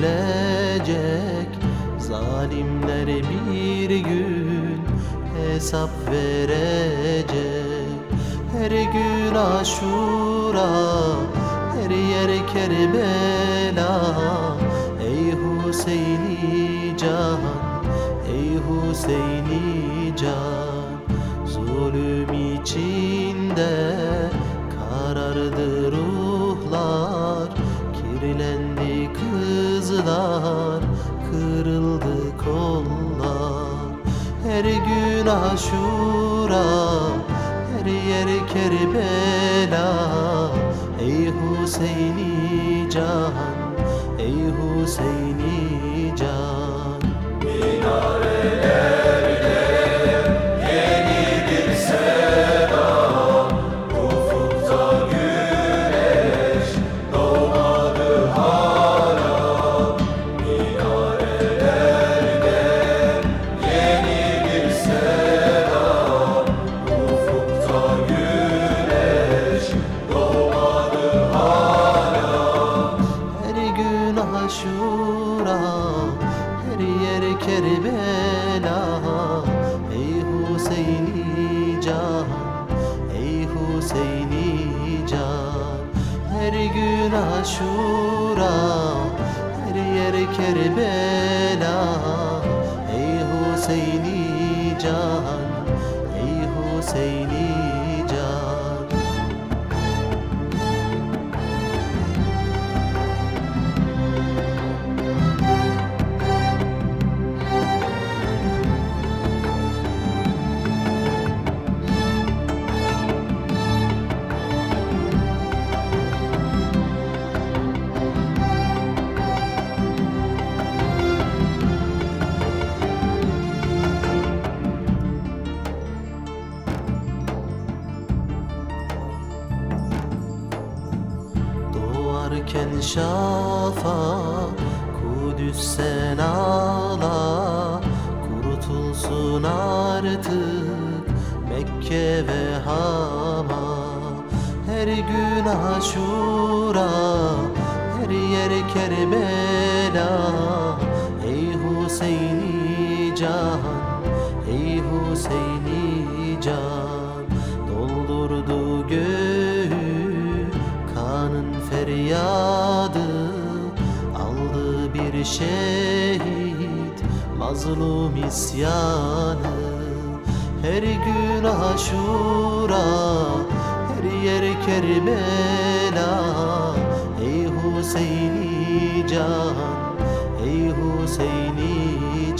gün gülecek Zalimler bir gün hesap verecek. Her gün aşura, her yer Kerbela. Ey Hüseyin'i can, ey Hüseyin'i can. Zulüm içinde aşura, her yer Kerbela. Ey Hüseyin'i can, ey Hüseyin'i Kerbela Ey Hüseyin'i can Ey Hüseyin'i can. Her gün aşura Her yer Kerbela Ey Hüseyin'i can Ey Hüseyin'i Şafak Kudüs sen ağla Kurutulsun artık Mekke ve Hama. Her gün aşura Her yer Kerbela. Ey Hüseyin'i can Ey Hüseyin'i can Doldurdu göğü feryadı Aldı bir şehit Mazlum isyanı. Her gün aşura Her yer Kerbela. Ey Hüseyin'i can Ey Hüseyin'i